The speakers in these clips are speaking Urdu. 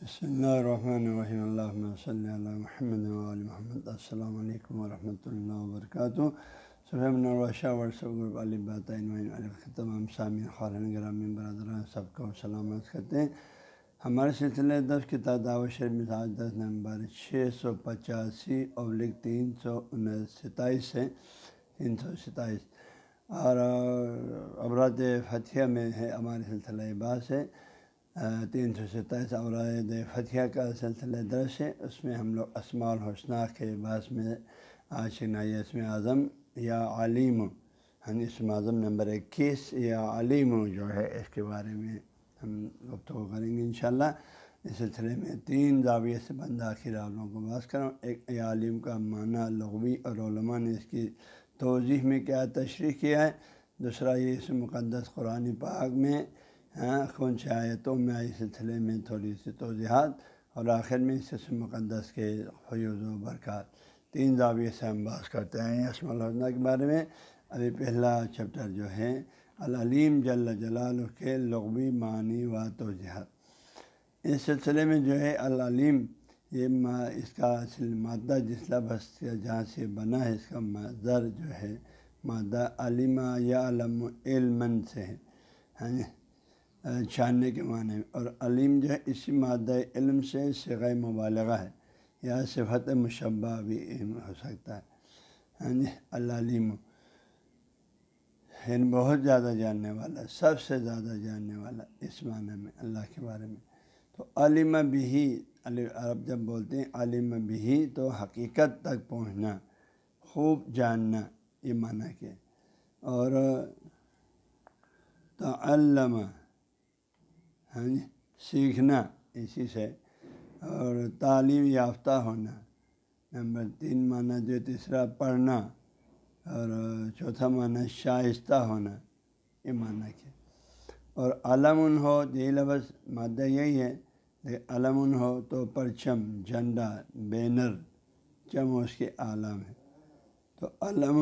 بسم اللہ الرحمن الرحیم اللہ صلی اللہ محمد محمد السلام علیکم ورحمۃ اللہ وبرکاتہ گروپ علی تمام سامع خارن گرامی برادران سب کو سلامت کرتے ہیں ہمارے سلسلے دس کی تعداد شریف مزاج دس نمبر چھ سو پچاسی ابلک تین سو ستائیس ہے تین سو ستائیس اور ابرات فتح میں ہے ہمارے سلسلہ باس ہے تین سو ستائیس اوراد فتح کا سلسلہ درس ہے۔ اس میں ہم لوگ اسماع الحسنہ کے بعض میں آج نئی اسم اعظم یا علیم، ہم اسم اعظم نمبر اکیس یا علیم جو ہے، اس کے بارے میں ہم گفتگو کریں گے انشاءاللہ۔ اس سلسلے میں تین زاویے سے بند آخر آپ لوگوں کو بات کروں ایک یا عالم کا معنی لغوی اور علماء نے اس کی توضیح میں کیا تشریح کیا ہے۔ دوسرا، یہ اس مقدس قرآن پاک میں ہاں، کون سی آیتوں میں آئی سلسلے میں تھوڑی سی توضیحات اور آخر میں اس مقدس کے فیوز و برکات۔ تین زاویے سے ہم بات کرتے ہیں اسم الحسنہ کے بارے میں۔ ابھی پہلا چیپٹر جو ہے، العلیم جل جلال کے لغوی معنی و توجہات اس سلسلے میں جو ہے، العلیم یہ اس کا اصل مادہ جس لفظ جہاں سے بنا ہے، اس کا مظر جو ہے، مادہ علمہ یا علم علم سے ہے۔ ہاں، چھاننے کے معنی میں۔ اور علیم جو ہے، اسی مادہ علم سے سغ مبالغہ ہے۔ یا صفت مشبہ بھی ہو سکتا ہے۔ ہاں جی اللہ علیم۔ یعنی بہت زیادہ جاننے والا، سب سے زیادہ جاننے والا اس معنی میں، اللہ کے بارے میں۔ تو علم بھی عرب جب بولتے ہیں علم بھی، تو حقیقت تک پہنچنا، خوب جاننا، یہ معنی کہ اور تعلم۔ ہاں جی سیکھنا اسی سے اور تعلیم یافتہ ہونا۔ نمبر تین، معنی جو تیسرا، پڑھنا اور چوتھا معنی، شائستہ ہونا، یہ معنی کیا اور علم ہو یہ لفظ مادہ یہی ہے علم ہو تو پرچم، جھنڈا، بینر چم اس کے عالم ہے تو علم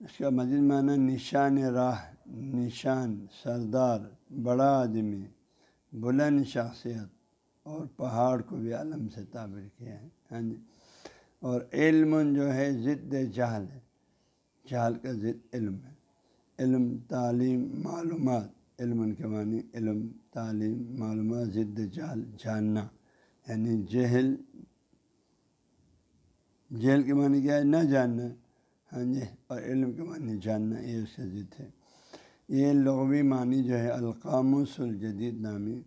اس کا مزید معنی، نشان راہ۔ نشان، سردار، بڑا آدمی، بلند شخصیت اور پہاڑ کو بھی علم سے تعبیر کیا ہے۔ ہاں جی۔ اور علم جو ہے ضد جہل ہے۔ جہل کا ضد علم ہے۔ علم، تعلیم، معلومات۔ علم کے معنی علم، تعلیم، معلومات، ضد جہل، جاننا۔ یعنی جہل جہل کے معنی کیا ہے؟ نہ جاننا۔ ہاں جی۔ اور علم کے معنی جاننا، یہ اس سے ضد ہے۔ یہ لغوی معنی جو ہے القاموس الجدید نامی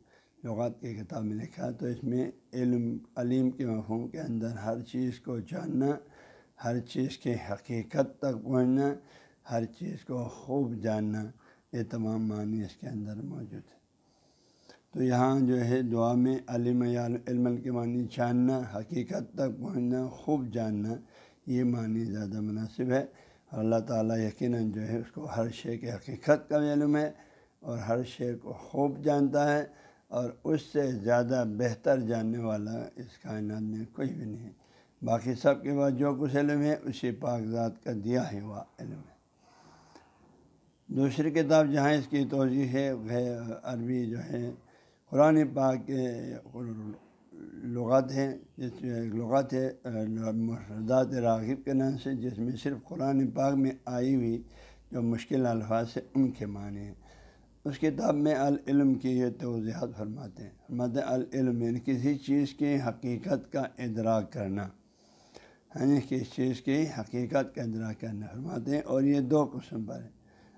لغات کی کتاب میں لکھا تو اس میں علم، علیم کے مفہوم کے اندر ہر چیز کو جاننا، ہر چیز کے حقیقت تک پہنچنا، ہر چیز کو خوب جاننا، یہ تمام معنی اس کے اندر موجود ہے تو یہاں جو ہے دعا میں علم علم کے معنی جاننا، حقیقت تک پہنچنا، خوب جاننا، یہ معنی زیادہ مناسب ہے۔ اور اللہ تعالیٰ یقیناً جو ہے اس کو ہر شے کے حقیقت کا علم ہے اور ہر شے کو خوب جانتا ہے اور اس سے زیادہ بہتر جاننے والا اس کائنات میں کوئی بھی نہیں باقی سب کے بعد جو کچھ علم ہے، اسی پاک ذات کا دیا ہے وہ علم ہے۔ دوسری کتاب جہاں اس کی توضیع ہے عربی جو ہے، قرآن پاک کے لغات ہیں، جس لغات ہے مرزاد راغب کے نام سے، جس میں صرف قرآن پاک میں آئی ہوئی جو مشکل الفاظ ہے ان کے معنی ہیں۔ اس کتاب میں العلم کی یہ توضیحات فرماتے ہیں۔ مد العلم یعنی کسی چیز کی حقیقت کا ادراک کرنا۔ یعنی کسی چیز کی حقیقت کا ادراک کرنا۔ فرماتے ہیں، اور یہ دو قسم پر ہے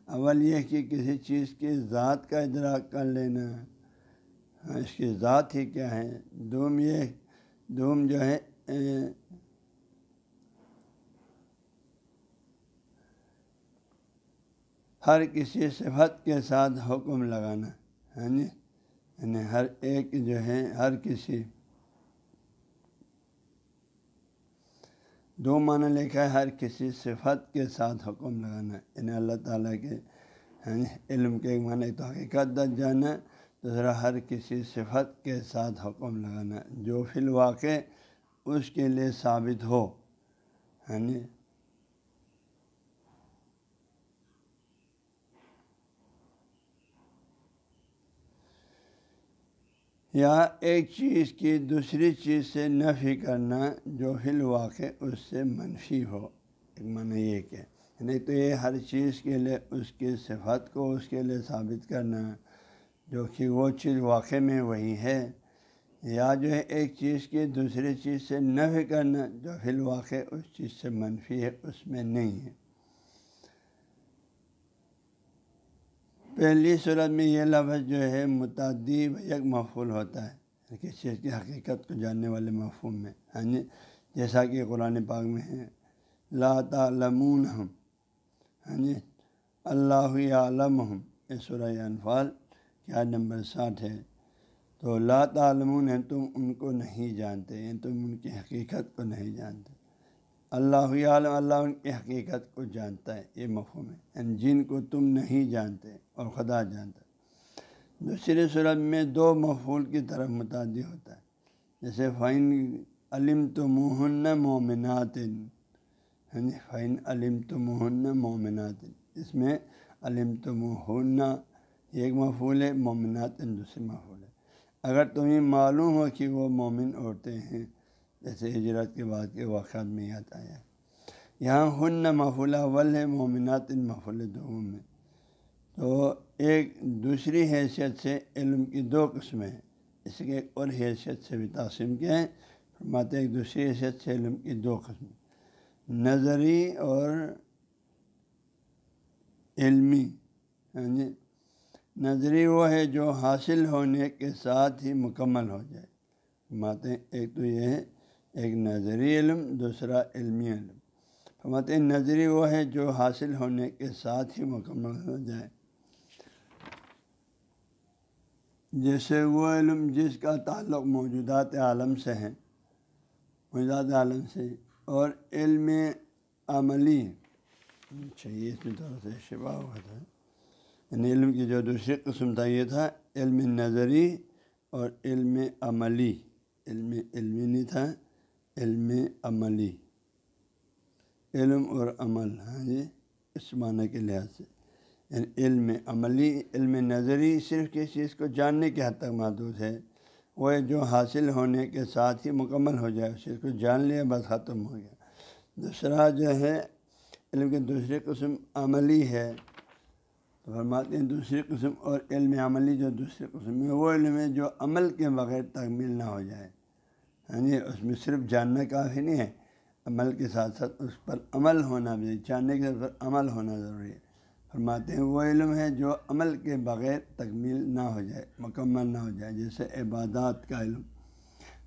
اول یہ کہ کسی چیز کی ذات کا ادراک کر لینا ہاں، اس کی ذات ہی کیا ہے دوم یہ، دوم جو ہے ہر کسی صفت کے ساتھ حکم لگانا ہے نا یعنی ہر ایک جو ہے ہر کسی۔ دو معنی لکھا ہے، ہر کسی صفت کے ساتھ حکم لگانا۔ یعنی اللہ تعالیٰ کے ہاں جی، علم کے ایک معنی تو حقیقت دت جانا دوسرا ہر کسی صفت کے ساتھ حکم لگانا جو فی الواقع اس کے لیے ثابت ہو یعنی یا ایک چیز کی دوسری چیز سے نفی کرنا جو فی الواقع اس سے منفی ہو، ایک معنی یہ کہ نہیں تو یہ ہر چیز کے لیے اس کی صفت کو اس کے لیے ثابت کرنا جو کہ وہ چیز واقع میں وہی ہے۔ یا جو ہے ایک چیز کی دوسری چیز سے نفی کرنا جو فی الواقع اس چیز سے منفی ہے، اس میں نہیں ہے۔ پہلی صورت میں یہ لفظ جو ہے متعدی یک مفول ہوتا ہے یعنی کسی چیز کی حقیقت کو جاننے والے مفہوم میں ہاں جی؟ جیسا کہ قرآن پاک میں ہے، لا تعلمون ہم ہاں جی؟ اللہ عالم ہم یہ سورہ انفال۔ کیا نمبر ساٹھ ہے؟ تو لا تعلمون ہے تم ان کو نہیں جانتے ہیں تم ان کی حقیقت کو نہیں جانتے۔ اللہ عالم اللہ ان کی حقیقت کو جانتا ہے، یہ مفہوم ہے۔ یعنی جن کو تم نہیں جانتے اور خدا جانتا ہے۔ دوسری صورت میں دو مفول کی طرف متعدی ہوتا ہے۔ جیسے فائن علم تو موہن مومنات یعنی فائن علم تو موہن مومنات اس میں علم تو مہنہ ایک مفول ہے مومنات دوسری مفول ہے اگر تمہیں معلوم ہو کہ وہ مومن عورتیں ہیں، جیسے ہجرت کے بعد کے واقعات میں یاد آیا۔ یہاں ہن محفول اول ہے، مومنات ان محفول دو میں تو ایک دوسری حیثیت سے علم کی دو قسمیں ہیں۔ اس کے ایک اور حیثیت سے بھی تقسیم کیا ہے۔ فرماتے ایک دوسری حیثیت سے علم کی دو قسمیں۔ نظری اور علمی ہاں جی نظری وہ ہے جو حاصل ہونے کے ساتھ ہی مکمل ہو جائے۔ فرماتے ہیں، ایک تو یہ ہے، ایک نظری علم، دوسرا علمی علم۔ فرماتے نظری وہ ہے جو حاصل ہونے کے ساتھ ہی مکمل ہو جائے۔ جیسے وہ علم جس کا تعلق موجودات عالم سے ہے موجودات عالم سے، اور علم عملی چاہیے اچھا، اس میں تھوڑا سا شبہ ہوا تھا۔ یعنی علم کی جو دوسری قسم تھا یہ تھا علم نظری اور علم عملی۔ علم علمی نہیں تھا، علم عملی۔ علم اور عمل ہاں جی اس معنی کے لحاظ سے۔ یعنی علم عملی، علم نظری صرف کسی چیز کو جاننے کے حد تک محدود ہے، وہ جو حاصل ہونے کے ساتھ ہی مکمل ہو جائے، اس چیز کو جان لیا، بس ختم ہو گیا۔ دوسرا جو ہے، علم کی دوسری قسم عملی ہے۔ تو فرماتے ہیں دوسری قسم اور علم عملی جو دوسری قسم ہے، وہ علم ہے جو عمل کے بغیر تکمیل نہ ہو جائے۔ ہاں جی اس میں صرف جاننا کافی نہیں ہے، عمل کے ساتھ ساتھ اس پر عمل ہونا بھی جاننے کے پر عمل ہونا ضروری ہے۔ فرماتے ہیں وہ علم ہے جو عمل کے بغیر تکمیل نہ ہو جائے، مکمل نہ ہو جائے، جیسے عبادات کا علم۔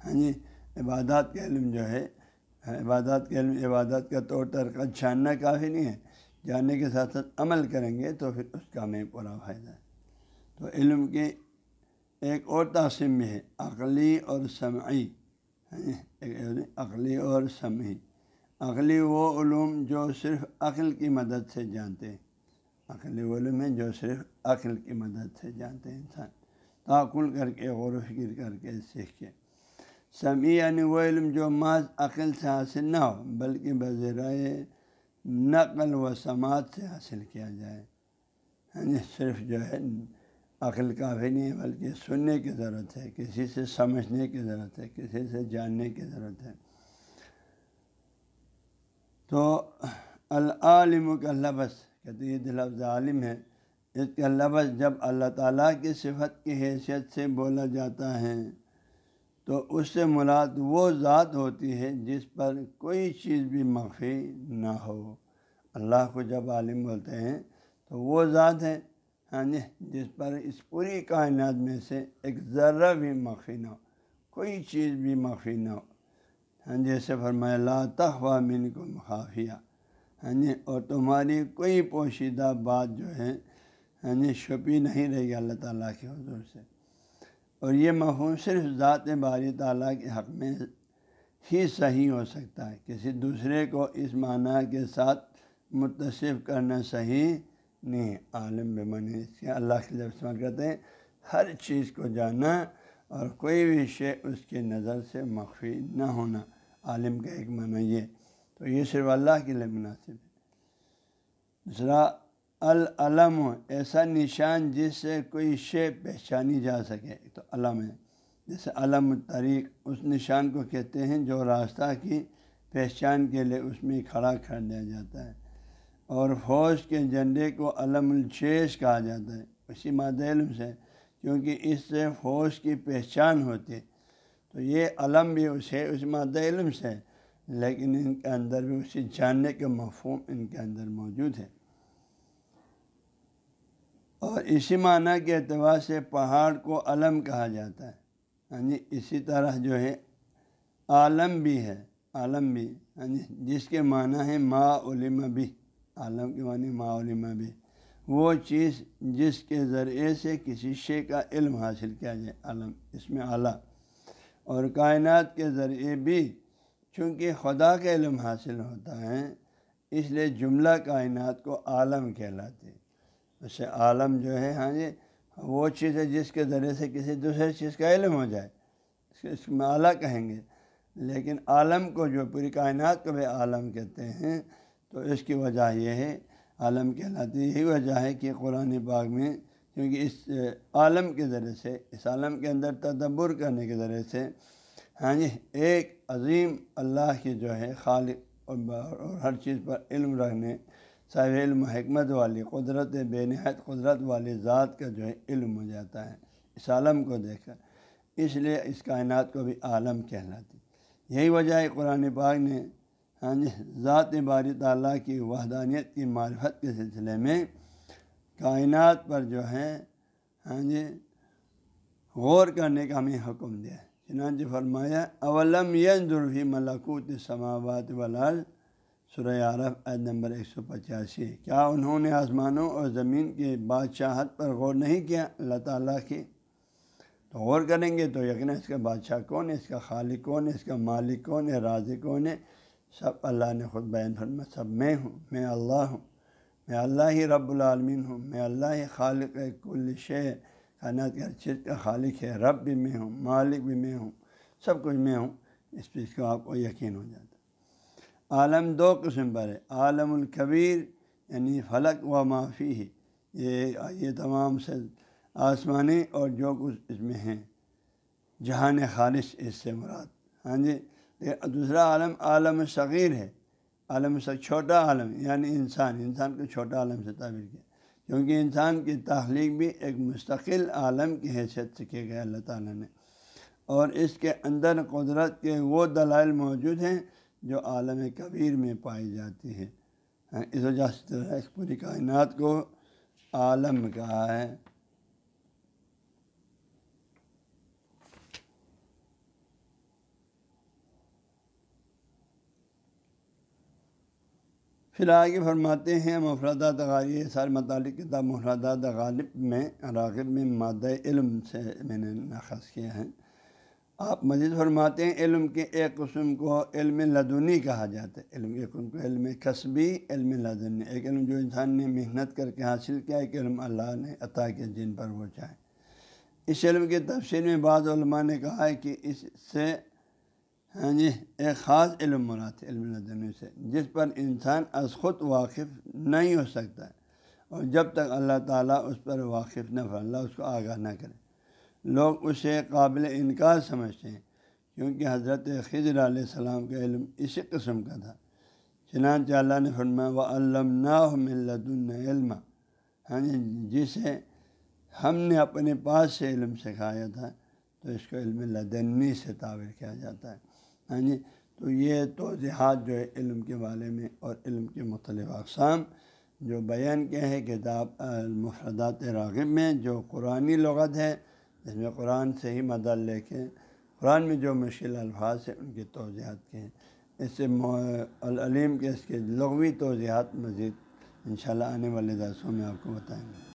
ہاں جی عبادات کا علم جو ہے، عبادات کا علم، عبادات کا طور طریقہ جاننا کافی نہیں ہے۔ جاننے کے ساتھ ساتھ عمل کریں گے تو پھر اس کا میں پورا فائدہ ہے۔ تو علم کے ایک اور تقسیم میں ہے، عقلی اور سمعی۔ عقلی اور سمعی۔ عقلی وہ علوم جو صرف عقل کی مدد سے جانتے ہیں۔ عقلی علوم ہے جو صرف عقل کی مدد سے جانتے ہیں انسان۔ تعقل کر کے، غور و فکر کر کے سیکھ کے۔ سمیع یعنی وہ علم جو محض عقل سے حاصل نہ ہو، بلکہ بذرائے نقل و سماعت سے حاصل کیا جائے۔ یعنی صرف جو ہے عقل کافی نہیں ہے بلکہ سننے کی ضرورت ہے، کسی سے سمجھنے کی ضرورت ہے، کسی سے جاننے کی ضرورت ہے۔ تو العالم کا لفظ، کہتے یہ لفظ عالم ہے، اس کا لفظ جب اللہ تعالیٰ کی صفت کی حیثیت سے بولا جاتا ہے تو اس سے مراد وہ ذات ہوتی ہے جس پر کوئی چیز بھی مخفی نہ ہو۔ اللہ کو جب عالم بولتے ہیں تو وہ ذات ہے ہاں جی جس پر اس پوری کائنات میں سے ایک ذرہ بھی مخفی نہ ہو، کوئی چیز بھی مخفی نہ ہو۔ ہاں جی، جیسے فرمایا، لا تخوا من کو مخافیہ ہاں جی اور تمہاری کوئی پوشیدہ بات جو ہے ہاں جی چھپی نہیں رہے گی اللہ تعالیٰ کے حضور سے۔ اور یہ مفہوم صرف ذات باری تعالیٰ کے حق میں ہی صحیح ہو سکتا ہے۔ کسی دوسرے کو اس معنی کے ساتھ متصف کرنا صحیح نہیں۔ عالم بے اس کے اللہ کے لفظ استعمال کرتے ہیں۔ ہر چیز کو جانا اور کوئی بھی شے اس کی نظر سے مخفی نہ ہونا۔ عالم کا ایک معنی یہ۔ تو یہ صرف اللہ کے لیے مناسب ہے۔ دوسرا العلم ایسا نشان جس سے کوئی شے پہچانی جا سکے، تو علم ہے۔ جیسے علم الطریق اس نشان کو کہتے ہیں جو راستہ کی پہچان کے لیے اس میں کھڑا کر دیا جاتا ہے۔ اور فوج کے جھنڈے کو علم الشیش کہا جاتا ہے۔ اسی ماد علم سے، کیونکہ اس سے فوج کی پہچان ہوتی ہے۔ تو یہ علم بھی اسے اس ماد علم سے، لیکن ان کے اندر بھی اسی جاننے کے مفہوم ان کے اندر موجود ہے۔ اور اسی معنی کے اعتبار سے پہاڑ کو علم کہا جاتا ہے۔ ہاں جی اسی طرح جو ہے، عالم بھی ہے، عالم بھی۔ ہاں جی جس کے معنی ہے ما علم بھی، عالم کے معنی ما علم بھی۔ وہ چیز جس کے ذریعے سے کسی شے کا علم حاصل کیا جائے، عالم، اس میں اعلیٰ۔ اور کائنات کے ذریعے بھی چونکہ خدا کا علم حاصل ہوتا ہے، اس لیے جملہ کائنات کو عالم کہلاتے ویسے عالم جو ہے ہاں جی وہ چیز ہے جس کے ذریعے سے کسی دوسرے چیز کا علم ہو جائے۔ اس میں اعلیٰ کہیں گے۔ لیکن عالم کو جو پوری کائنات کو بھی عالم کہتے ہیں، تو اس کی وجہ یہ ہے، عالم کہلاتی یہی وجہ ہے کہ قرآن باغ میں، کیونکہ اس عالم کے ذریعے سے، اس عالم کے اندر تدبر کرنے کے ذریعے سے ہاں جی ایک عظیم اللہ کی جو ہے خالق اور ہر چیز پر علم رکھنے صاحب علم حکمت والی، قدرت بے نہایت قدرت والی ذات کا جو ہے علم ہو جاتا ہے، اس عالم کو دیکھ کر اس لیے اس کائنات کو بھی عالم کہلاتی۔ یہی وجہ ہے قرآن پاک نے ہاں جی ذات باری تعالیٰ کی وحدانیت کی معرفت کے سلسلے میں کائنات پر جو ہے ہاں جی غور کرنے کا ہمیں حکم دیا۔ چنانچہ فرمایا، اولم ینظر ملکوت سماوات ولال سورہ عرف عید نمبر ایک سو پچاسی۔ کیا انہوں نے آسمانوں اور زمین کی بادشاہت پر غور نہیں کیا؟ اللہ تعالیٰ کی۔ تو غور کریں گے تو یقیناً اس کا بادشاہ کون ہے اس کا خالق کون ہے اس کا مالک کون ہے راضی کون ہے سب اللہ نے خود بیان فرما سب میں ہوں، میں اللہ ہوں، میں اللہ ہی رب العالمین ہوں، میں اللہ ہی خالق کل شے کائنات کی چیز کا خالق ہے، رب بھی میں ہوں، مالک بھی میں ہوں، سب کچھ میں ہوں۔ اس پہ اس کو آپ کو یقین ہو جاتا عالم دو قسم پر ہے عالم الکبیر یعنی فلک و معافی ہی یہ یہ تمام سے آسمانی اور جو کچھ اس میں ہیں۔ جہان خالص اس سے مراد۔ ہاں جی دوسرا عالم عالم صغیر ہے۔ عالم چھوٹا عالم یعنی انسان۔ انسان کو چھوٹا عالم سے تعبیر کیا۔ کیونکہ انسان کی تخلیق بھی ایک مستقل عالم کی حیثیت سے کیا گیا اللہ تعالیٰ نے۔ اور اس کے اندر قدرت کے وہ دلائل موجود ہیں جو عالم کبیر میں پائی جاتی ہے ہاں، اس وجہ سے اس پوری کائنات کو عالم کہا ہے۔ پھر آگے فرماتے ہیں، مفردات غالب سارے متعلق کتاب مفردات غالب میں، راغب میں مادہ علم سے میں نے ناخذ کیا ہے۔ آپ مزید فرماتے ہیں، علم کے ایک قسم کو علم لدنی کہا جاتا ہے۔ علم کے قسم کو علم قصبی علم لدنی۔ ایک علم جو انسان نے محنت کر کے حاصل کیا، ایک علم اللہ نے عطا کیا جن پر وہ چاہے۔ اس علم کے تفصیل میں بعض علماء نے کہا ہے کہ اس سے ہاں جی ایک خاص علم مراد ہے، علم لدنی سے، جس پر انسان از خود واقف نہیں ہو سکتا۔ ہے اور جب تک اللہ تعالیٰ اس پر واقف نہ اللہ اس کو آگاہ نہ کرے۔ لوگ اسے قابل انکار سمجھتے ہیں، کیونکہ حضرت خضر علیہ السلام کا علم اسی قسم کا تھا۔ چنانچہ اللہ نے فرمایا و علم علم ہاں جی جسے ہم نے اپنے پاس سے علم سکھایا تھا، تو اس کو علم لدنی سے تعبیر کیا جاتا ہے۔ ہاں جی تو یہ توضیحات جو ہے علم کے بارے میں اور علم کے مختلف اقسام، جو بیان کیا ہے، کتاب المفردات راغب میں، جو قرآن لغت ہے جس میں قرآن سے ہی مدد لے کے قرآن میں جو مشکل الفاظ ہیں، ان کی توضیحات کے ہیں اس سے العلیم کے اس کے لغوی توضیحات مزید انشاءاللہ آنے والے درسوں میں آپ کو بتائیں گے۔